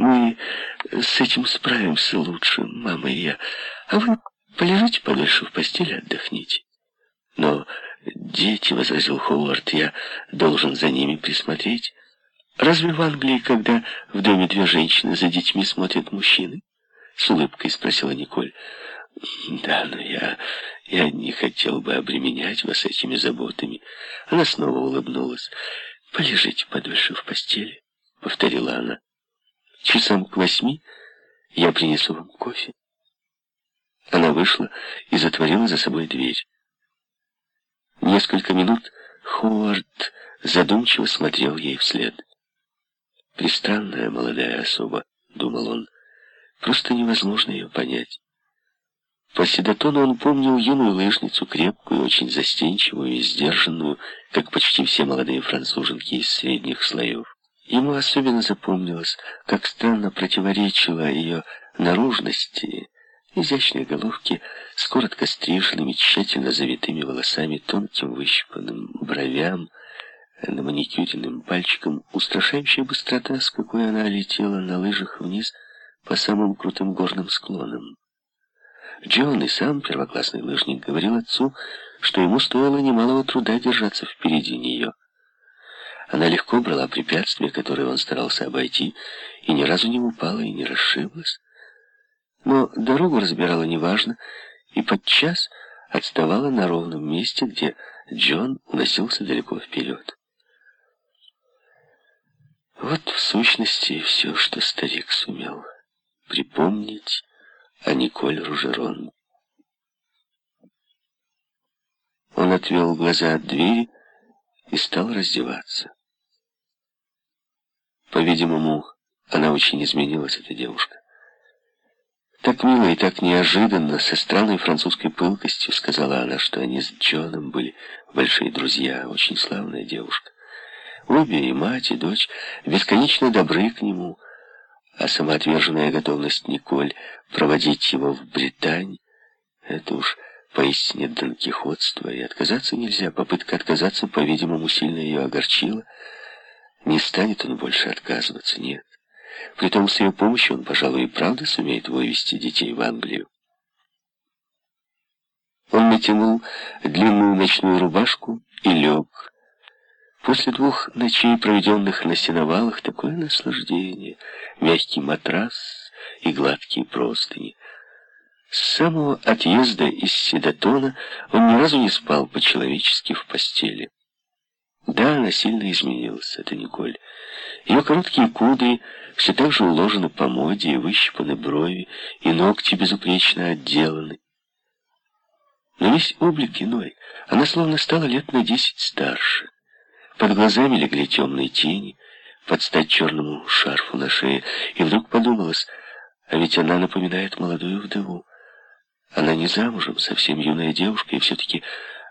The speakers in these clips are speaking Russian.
Мы с этим справимся лучше, мама и я. А вы полежите подольше в постели, отдохните. Но дети, — возразил Ховард, — я должен за ними присмотреть. Разве в Англии, когда в доме две женщины за детьми смотрят мужчины? С улыбкой спросила Николь. Да, но я... я не хотел бы обременять вас этими заботами. Она снова улыбнулась. Полежите подольше в постели, — повторила она. Часам к восьми я принесу вам кофе. Она вышла и затворила за собой дверь. Несколько минут Ховард задумчиво смотрел ей вслед. «Пристранная молодая особа», — думал он, — «просто невозможно ее понять». По седотону он помнил юную лыжницу, крепкую, очень застенчивую и сдержанную, как почти все молодые француженки из средних слоев. Ему особенно запомнилось, как странно противоречила ее наружности, изящной головке с коротко стриженными, тщательно завитыми волосами, тонким выщипанным бровям, на маникюренным пальчиком, устрашающая быстрота, с какой она летела на лыжах вниз по самым крутым горным склонам. Джон и сам, первоклассный лыжник, говорил отцу, что ему стоило немалого труда держаться впереди нее. Она легко брала препятствия, которые он старался обойти, и ни разу не упала и не расшиблась. Но дорогу разбирала неважно, и подчас отставала на ровном месте, где Джон уносился далеко вперед. Вот в сущности все, что старик сумел припомнить о Николь Ружерон. Он отвел глаза от двери и стал раздеваться. По-видимому, она очень изменилась, эта девушка. Так мило и так неожиданно, со странной французской пылкостью, сказала она, что они с Джоном были большие друзья, очень славная девушка. Обе, и мать, и дочь, бесконечно добры к нему, а самоотверженная готовность Николь проводить его в Британь, это уж поистине донкихотство, и отказаться нельзя. Попытка отказаться, по-видимому, сильно ее огорчила, не станет он больше отказываться, нет. Притом с ее помощью он, пожалуй, и правда сумеет вывести детей в Англию. Он натянул длинную ночную рубашку и лег. После двух ночей, проведенных на сеновалах, такое наслаждение. Мягкий матрас и гладкие простыни. С самого отъезда из Седатона он ни разу не спал по-человечески в постели. Да, она сильно изменилась, это Николь. Ее короткие кудри все так же уложены по моде, и выщипаны брови, и ногти безупречно отделаны. Но весь облик иной. Она словно стала лет на десять старше. Под глазами легли темные тени, под стать черному шарфу на шее, и вдруг подумалось, а ведь она напоминает молодую вдову. Она не замужем, совсем юная девушка, и все-таки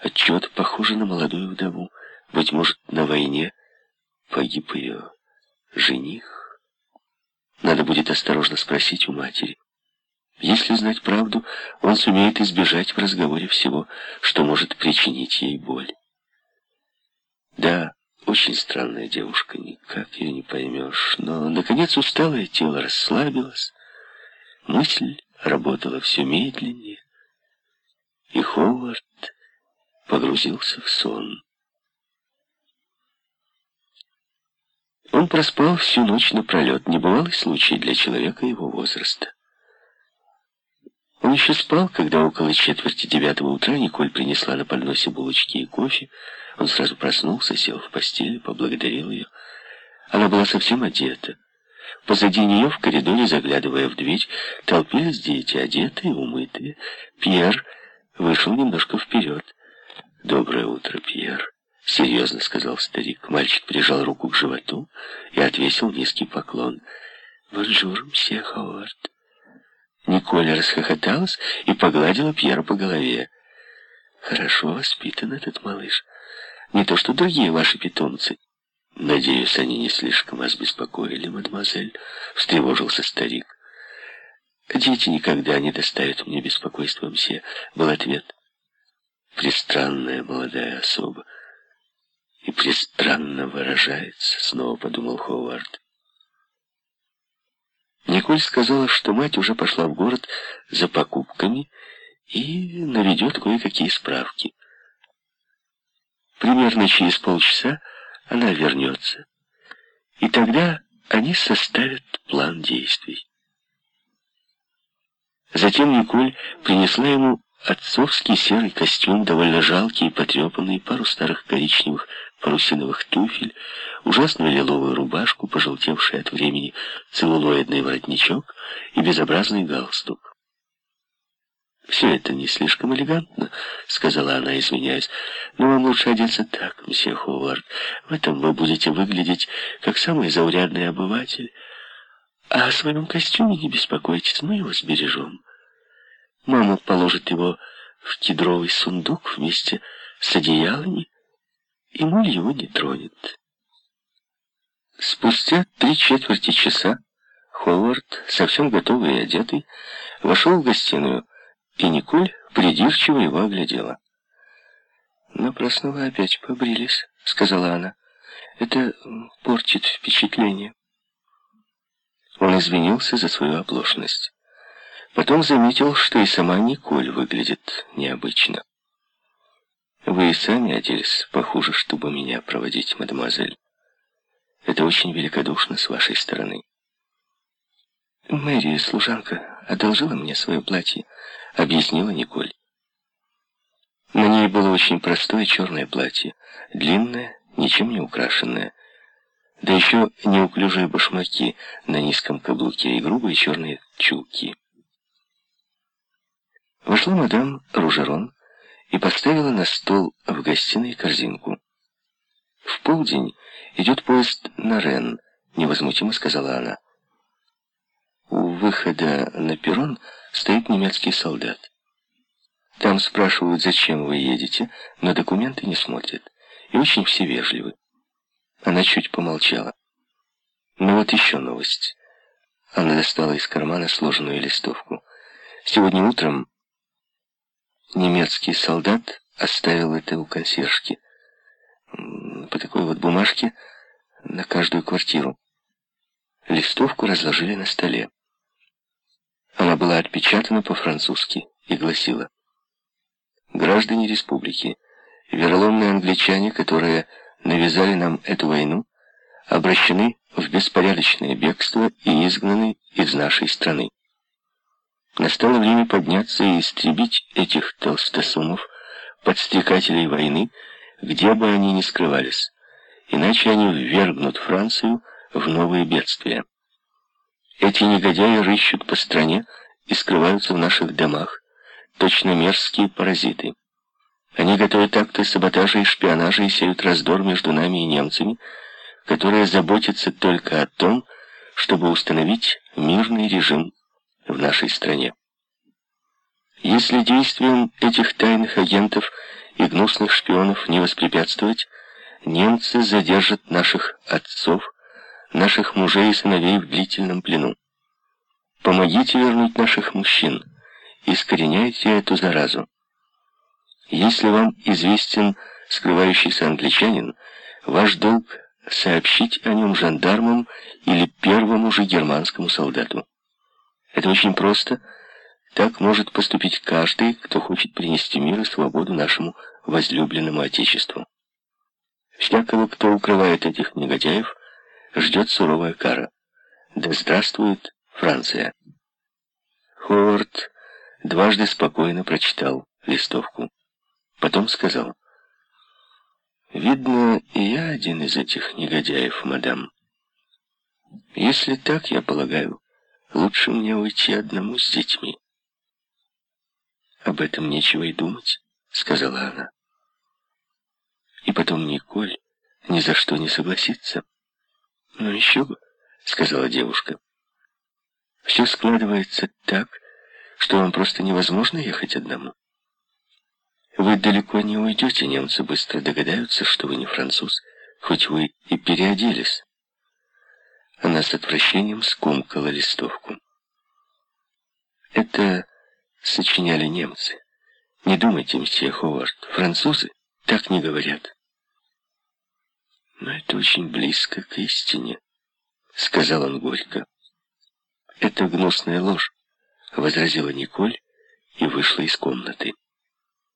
отчет похожа на молодую вдову. Быть может, на войне погиб ее жених. Надо будет осторожно спросить у матери. Если знать правду, он сумеет избежать в разговоре всего, что может причинить ей боль. Да, очень странная девушка, никак ее не поймешь. Но, наконец, усталое тело расслабилось, мысль работала все медленнее, и Ховард погрузился в сон. Он проспал всю ночь напролет, небывалый случай для человека его возраста. Он еще спал, когда около четверти девятого утра Николь принесла на подносе булочки и кофе. Он сразу проснулся, сел в постели, поблагодарил ее. Она была совсем одета. Позади нее, в коридоре, заглядывая в дверь, толпились дети, одетые, умытые. Пьер вышел немножко вперед. «Доброе утро, Пьер», — серьезно сказал старик. Мальчик прижал руку к животу и отвесил низкий поклон. «Бонжур, мсье Ховард». Николя расхохоталась и погладила Пьера по голове. «Хорошо воспитан этот малыш. Не то что другие ваши питомцы». «Надеюсь, они не слишком вас беспокоили, мадемуазель», — встревожился старик. «Дети никогда не доставят мне беспокойства, мсье», — был ответ. «Престранная молодая особа» и престранно выражается, снова подумал Ховард. Николь сказала, что мать уже пошла в город за покупками и наведет кое-какие справки. Примерно через полчаса она вернется, и тогда они составят план действий. Затем Николь принесла ему отцовский серый костюм, довольно жалкий и потрепанный, пару старых коричневых парусиновых туфель, ужасную лиловую рубашку, пожелтевший от времени целлулоидный воротничок и безобразный галстук. «Все это не слишком элегантно», — сказала она, извиняясь. «Но вам лучше одеться так, мсье Ховард. В этом вы будете выглядеть, как самый заурядный обыватель. А о своем костюме не беспокойтесь, мы его сбережем. Мама положит его в кедровый сундук вместе с одеялами, и муль его не тронет». Спустя три четверти часа Ховард, совсем готовый и одетый, вошел в гостиную, и Николь придирчиво его оглядела. «Напрасно вы опять побрились», — сказала она. «Это портит впечатление». Он извинился за свою оплошность. Потом заметил, что и сама Николь выглядит необычно. «Вы и сами оделись похуже, чтобы меня проводить, мадемуазель. Это очень великодушно с вашей стороны». Мэри, служанка, одолжила мне свое платье, объяснила Николь. На ней было очень простое черное платье, длинное, ничем не украшенное, да еще неуклюжие башмаки на низком каблуке и грубые черные чулки. Вошла мадам Ружерон и поставила на стол в гостиной корзинку. «В полдень идет поезд на Рен», — невозмутимо сказала она. У выхода на перрон стоит немецкий солдат. Там спрашивают, зачем вы едете, но документы не смотрят. И очень все вежливы. Она чуть помолчала. Ну вот еще новость. Она достала из кармана сложенную листовку. Сегодня утром немецкий солдат оставил это у консьержки. По такой вот бумажке на каждую квартиру. Листовку разложили на столе. Она была отпечатана по-французски и гласила «Граждане республики, вероломные англичане, которые навязали нам эту войну, обращены в беспорядочное бегство и изгнаны из нашей страны. Настало время подняться и истребить этих толстосумов, подстрекателей войны, где бы они ни скрывались, иначе они ввергнут Францию в новые бедствия. Эти негодяи рыщут по стране и скрываются в наших домах, точно мерзкие паразиты. Они готовят акты саботажа и шпионажа и сеют раздор между нами и немцами, которые заботятся только о том, чтобы установить мирный режим в нашей стране. Если действиям этих тайных агентов и гнусных шпионов не воспрепятствовать, немцы задержат наших отцов, наших мужей и сыновей в длительном плену. Помогите вернуть наших мужчин, искореняйте эту заразу. Если вам известен скрывающийся англичанин, ваш долг сообщить о нем жандармам или первому же германскому солдату. Это очень просто. Так может поступить каждый, кто хочет принести мир и свободу нашему возлюбленному Отечеству. Всякого, кто укрывает этих негодяев, ждет суровая кара. Да здравствует Франция. Ховард дважды спокойно прочитал листовку. Потом сказал, «Видно, и я один из этих негодяев, мадам. Если так, я полагаю, лучше мне уйти одному с детьми». «Об этом нечего и думать», — сказала она. «И потом Николь ни за что не согласится». «Ну еще бы», — сказала девушка. «Все складывается так, что вам просто невозможно ехать одному. Вы далеко не уйдете, немцы быстро догадаются, что вы не француз, хоть вы и переоделись». Она с отвращением скомкала листовку. Это сочиняли немцы. Не думайте, мсье Ховард, французы так не говорят. Но это очень близко к истине, сказал он горько. это гнусная ложь», — возразила Николь и вышла из комнаты.